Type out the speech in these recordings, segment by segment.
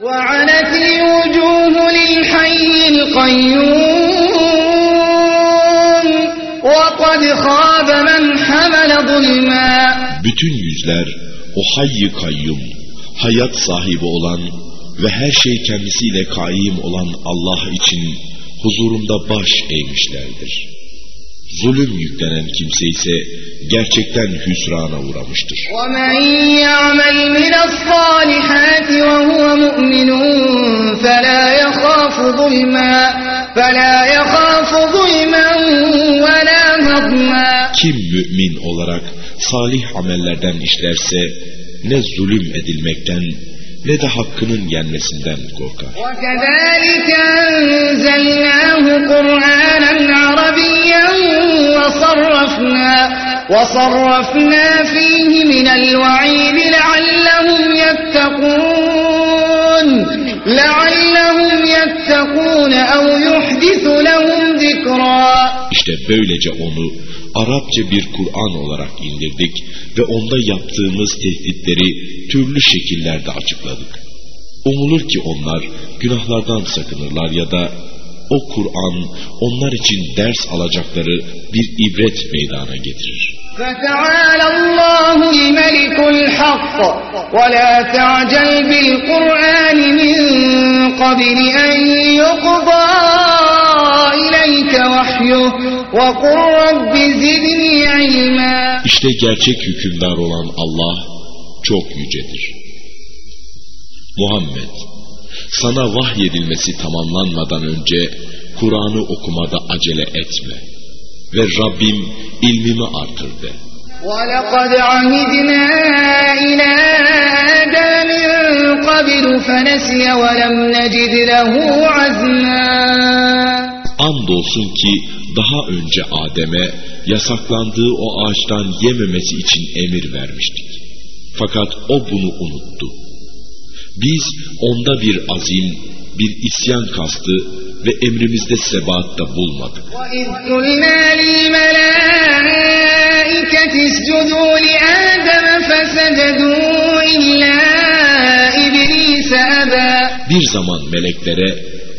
وعنت الوجوه للحي القيوم وقد خاب من حمل ظلما Bütün yüzler o hayy kayyum, hayat sahibi olan ve her şey kendisiyle kaim olan Allah için huzurunda baş eğmişlerdir. Zulüm yüklenen kimse ise gerçekten hüsrana uğramıştır. ومن يعمل من الصالحات وهو مؤمن فلا يخاف ظلما فلا يخاف ظلما ولا هضما Kim mümin olarak salih amellerden işlerse ne zulüm edilmekten ne de hakkının yenmesinden korkar. وكذلك أنزلناه قرآنا عربيا وصرفنا وصرفنا فيه من الوعيد لعلهم يتقون لعلهم يتقون أو يحدث لهم ذكرا İşte böylece onu Arapça bir Kur'an olarak indirdik ve onda yaptığımız tehditleri türlü şekillerde açıkladık. Umulur ki onlar günahlardan sakınırlar ya da o Kur'an onlar için ders alacakları bir ibret meydana getirir. فتعالى الله الملك الحق ولا تعجل بالقرآن من قبل أن يقضى إليك وحيه وقل رب زدني علما İşte gerçek hükümdar olan Allah çok yücedir. Muhammed, sana vahyedilmesi tamamlanmadan önce Kur'an'ı okumada acele etme. Ve Rabbim ilmimi artır de. ولقد عهدنا إلى آدم من قبل فنسي ولم نجد له عزما Andolsun ki daha önce Adem'e yasaklandığı o ağaçtan yememesi için emir vermiştik. Fakat o bunu unuttu. Biz onda bir azim, bir isyan kastı ve emrimizde sebatta bulmadık. Bir zaman meleklere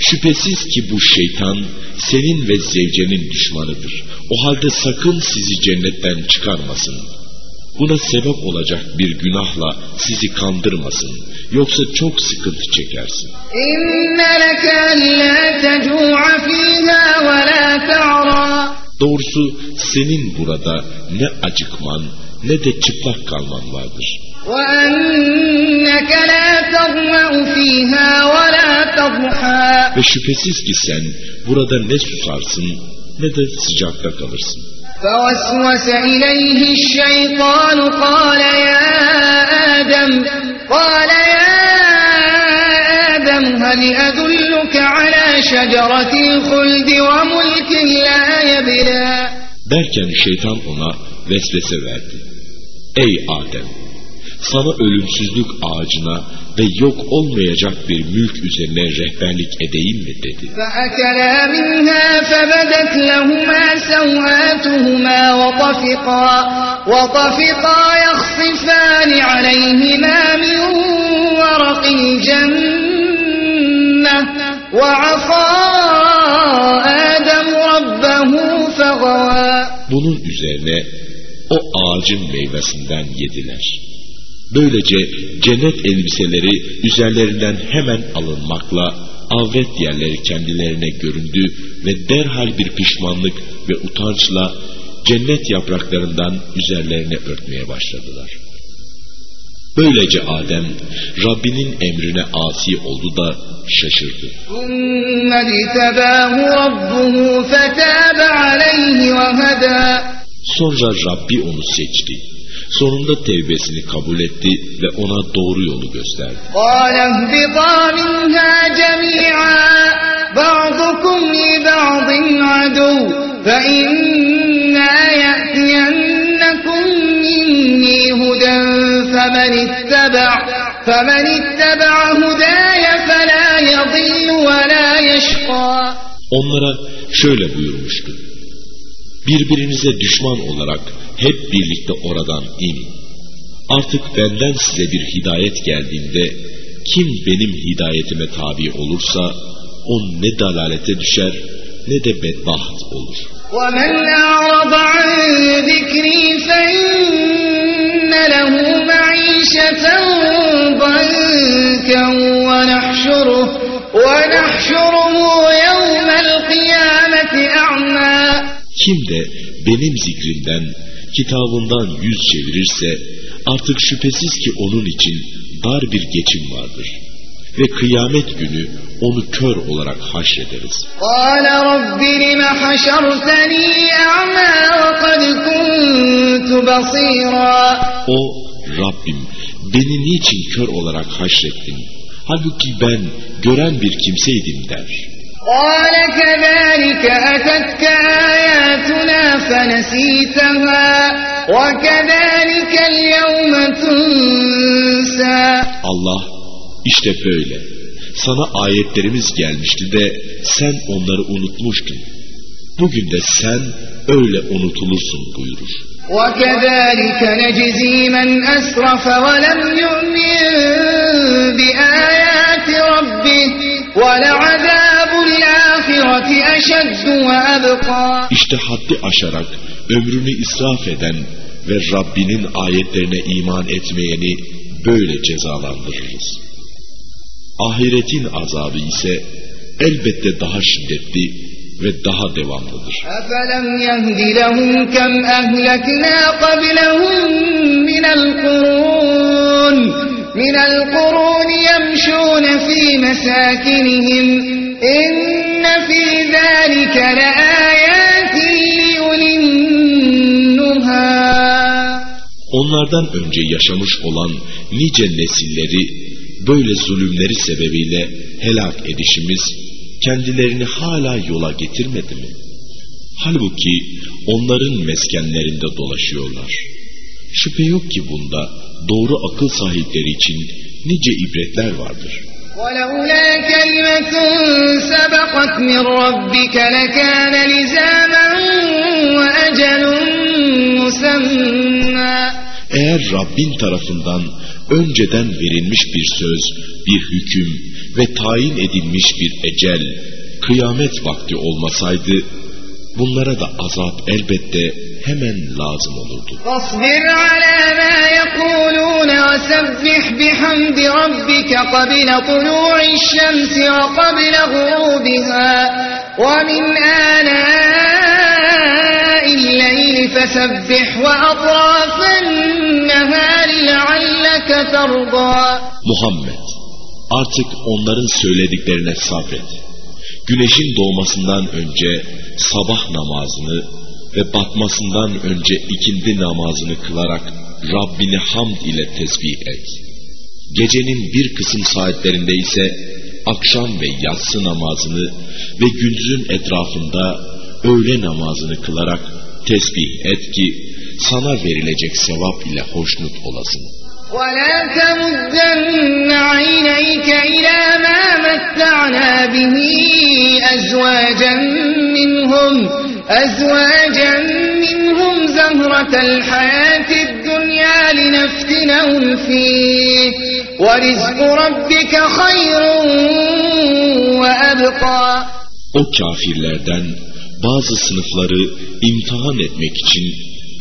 Şüphesiz ki bu şeytan senin ve zevcenin düşmanıdır. O halde sakın sizi cennetten çıkarmasın. Buna sebep olacak bir günahla sizi kandırmasın. Yoksa çok sıkıntı çekersin. İnneke la tecu'a ve la Doğrusu senin burada ne acıkman ne de çıplak kalman vardır. وأنك لا تظمأ فيها ولا تضحى Ve şüphesiz ki sen burada ne susarsın ne de sıcakta kalırsın. فوسوس إليه الشيطان قال يا آدم قال يا آدم هل أدلك على شجرة الخلد وملك لا يبلى Derken şeytan ona vesvese verdi. Ey Adem! Sana ölümsüzlük ağacına ve yok olmayacak bir mülk üzerine rehberlik edeyim mi dedi. فأكلا منها فبدت لهما سوآتهما وطفقا bunun üzerine o ağacın meyvesinden yediler. Böylece cennet elbiseleri üzerlerinden hemen alınmakla avret yerleri kendilerine göründü ve derhal bir pişmanlık ve utançla cennet yapraklarından üzerlerine örtmeye başladılar.'' Böylece Adem Rabbinin emrine asi oldu da şaşırdı. Sonra Rabbi onu seçti. Sonunda tevbesini kabul etti ve ona doğru yolu gösterdi. بعضكم لبعض عدو فإما يأتينكم مني فمن اتبع فمن اتبع هداي فلا يضل ولا يشقى Onlara şöyle buyurmuştu. Birbirinize düşman olarak hep birlikte oradan inin. Artık benden size bir hidayet geldiğinde kim benim hidayetime tabi olursa o ne dalalete düşer ne de bedbaht olur. وَمَنْ أَعْرَضَ عَنْ ذِكْرِي فَإِنَّ لَهُ مَعِيشَةً ضَنكًا وَنَحْشُرُهُ وَنَحْشُرُهُ يَوْمَ الْقِيَامَةِ أَعْمَى Kim de benim zikrimden, kitabından yüz çevirirse artık şüphesiz ki onun için dar bir geçim vardır. Ve kıyamet günü onu kör olarak haşrederiz. قال رب لم حشرتني أعمى وقد كنت بصيرا O Rabbim beni niçin kör olarak haşrettin? Halbuki ben gören bir kimseydim der. قال كذلك أتتك آياتنا فنسيتها وكذلك اليوم تنسى Allah işte böyle. Sana ayetlerimiz gelmişti de sen onları unutmuştun. Bugün de sen öyle unutulursun buyurur. وكذلك نجزي من أسرف ولم يؤمن بآيات ربه ولعذاب الآخرة أشد وأبقى İşte haddi aşarak ömrünü israf eden ve Rabbinin ayetlerine iman etmeyeni böyle cezalandırırız. Ahiretin azabı ise elbette daha şiddetli ve daha devamlıdır. أفلم يهد لهم كم أهلكنا قبلهم من القرون من القرون يمشون في مساكنهم إن في ذلك لآيات لأولي النهى Onlardan önce yaşamış olan nice nesilleri böyle zulümleri sebebiyle helak edişimiz kendilerini hala yola getirmedi mi? Halbuki onların meskenlerinde dolaşıyorlar. Şüphe yok ki bunda doğru akıl sahipleri için nice ibretler vardır. ولولا كلمة سبقت من ربك لكان لزاما وأجل مسمى eğer Rabbin tarafından önceden verilmiş bir söz, bir hüküm ve tayin edilmiş bir ecel, kıyamet vakti olmasaydı, bunlara da azap elbette hemen lazım olurdu. Fasbir ala ma yekulun ve sebbih bihamdi rabbike qabla tulu'i şemsi ve qabla gurubiha ve min ana'il leyli fesebbih ve atrafen Muhammed, artık onların söylediklerine sabret. Güneşin doğmasından önce sabah namazını ve batmasından önce ikindi namazını kılarak Rabbini hamd ile tesbih et. Gecenin bir kısım saatlerinde ise akşam ve yatsı namazını ve gündüzün etrafında öğle namazını kılarak tesbih et ki sana verilecek sevap ile hoşnut olasın. ولا تمدن عينيك إلى ما متعنا به أزواجا منهم أزواجا منهم زهرة الحياة الدنيا لنفتنهم فيه ورزق ربك خير وأبقى O kafirlerden bazı sınıfları imtihan etmek için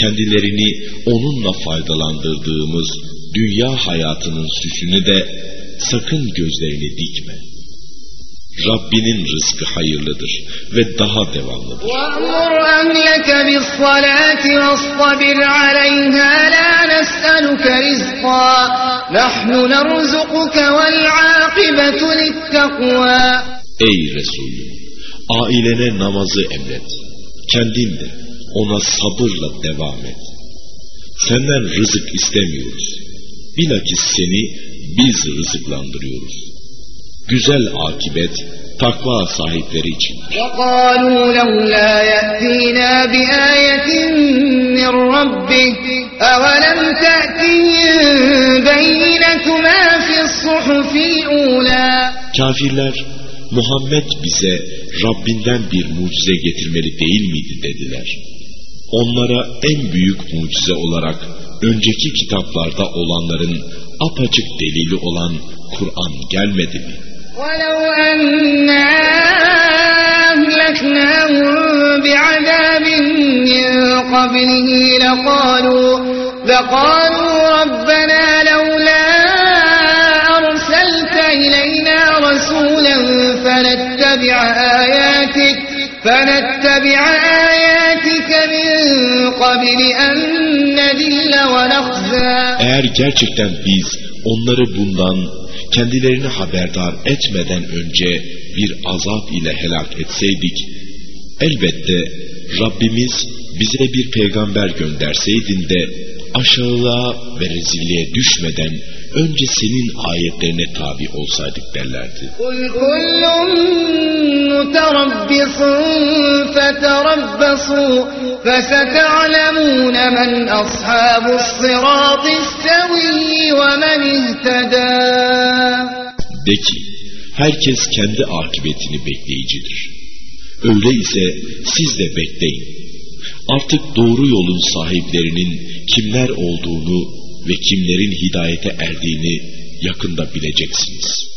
kendilerini onunla faydalandırdığımız dünya hayatının süsünü de sakın gözlerini dikme. Rabbinin rızkı hayırlıdır ve daha devamlıdır. Ey Resulüm! Ailene namazı emret. Kendin de ona sabırla devam et. Senden rızık istemiyoruz. Bilakis seni biz rızıklandırıyoruz. Güzel akibet takva sahipleri için. وقالوا لولا يأتينا بآية من ربه أولم تأتهم بينة ما في الصحف الأولى Kafirler Muhammed bize Rabbinden bir mucize getirmeli değil miydi dediler. Onlara en büyük mucize olarak önceki kitaplarda olanların apaçık delili olan Kur'an gelmedi mi? ولو أنا أهلكناهم بعذاب من قبله لقالوا لقالوا ربنا لولا أرسلت إلينا رسولا فنتبع آياتك فنتبع آياتك eğer gerçekten biz onları bundan kendilerini haberdar etmeden önce bir azap ile helak etseydik, elbette Rabbimiz bize bir peygamber gönderseydin de aşağılığa ve rezilliğe düşmeden önce senin ayetlerine tabi olsaydık derlerdi. Kul kullun muterabbisun feterabbasu fesete'lemune men ashabus sıratis seviyyi ve men. De ki, herkes kendi akıbetini bekleyicidir. Öyle ise siz de bekleyin. Artık doğru yolun sahiplerinin kimler olduğunu ve kimlerin hidayete erdiğini yakında bileceksiniz.''